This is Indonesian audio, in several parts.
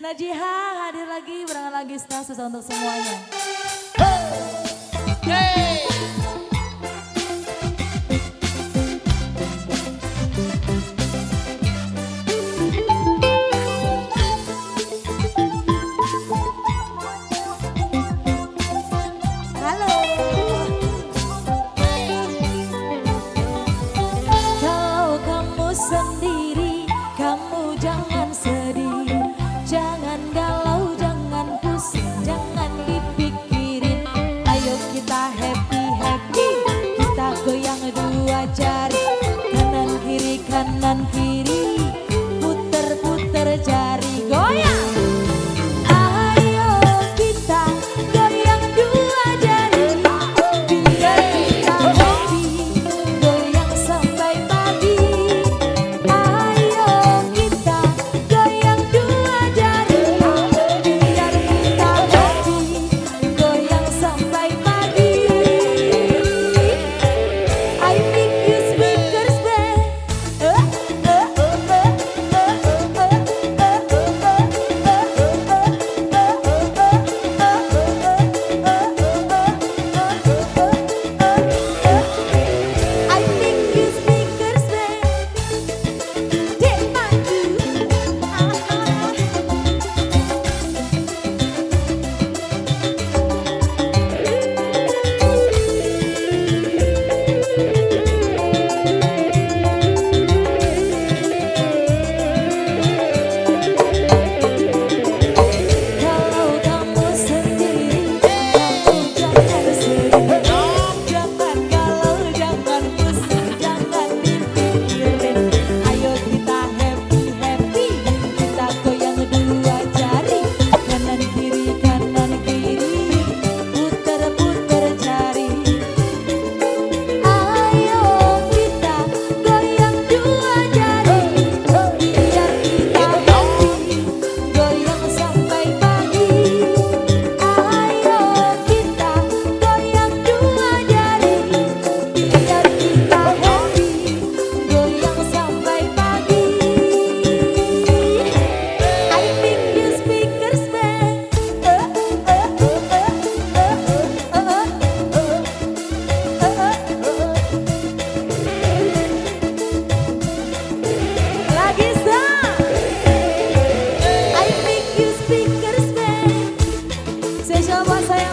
Najiha hadir lagi berangkat lagi setelah susah untuk semuanya. Hey! Hey! sendiri, kamu jangan sedih. kanan kiri puter-puter jari.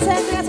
San Andreas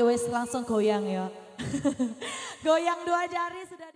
ya wis langsung goyang ya. goyang dua jari sudah